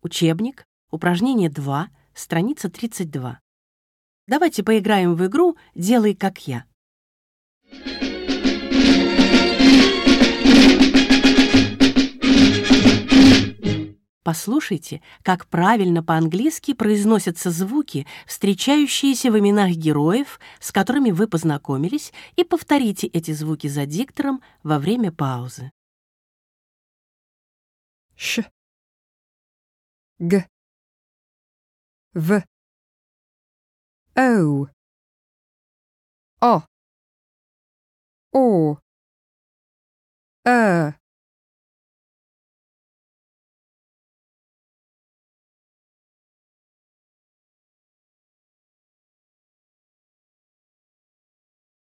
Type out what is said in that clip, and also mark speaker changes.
Speaker 1: Учебник, упражнение 2, страница 32. Давайте поиграем в игру «Делай как я». Послушайте, как правильно по-английски произносятся звуки, встречающиеся в именах героев, с которыми вы познакомились, и повторите эти звуки за диктором во время паузы.
Speaker 2: Ш. G. V. O. O. O. Er